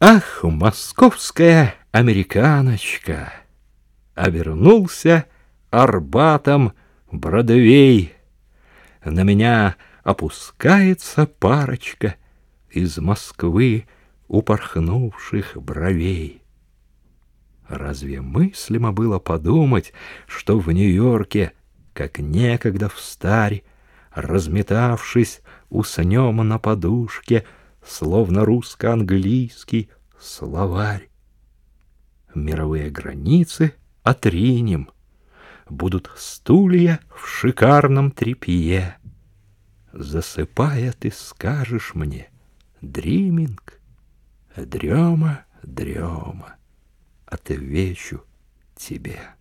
Ах, московская американочка! Обернулся Арбатом Бродвей. На меня опускается парочка Из Москвы упорхнувших бровей. Разве мыслимо было подумать, что в Нью-Йорке, как некогда в старе, разметавшись, уснем на подушке, словно русско-английский словарь. Мировые границы отринем, будут стулья в шикарном трепье. Засыпая, ты скажешь мне, дриминг, дрема, дрема, отвечу тебе.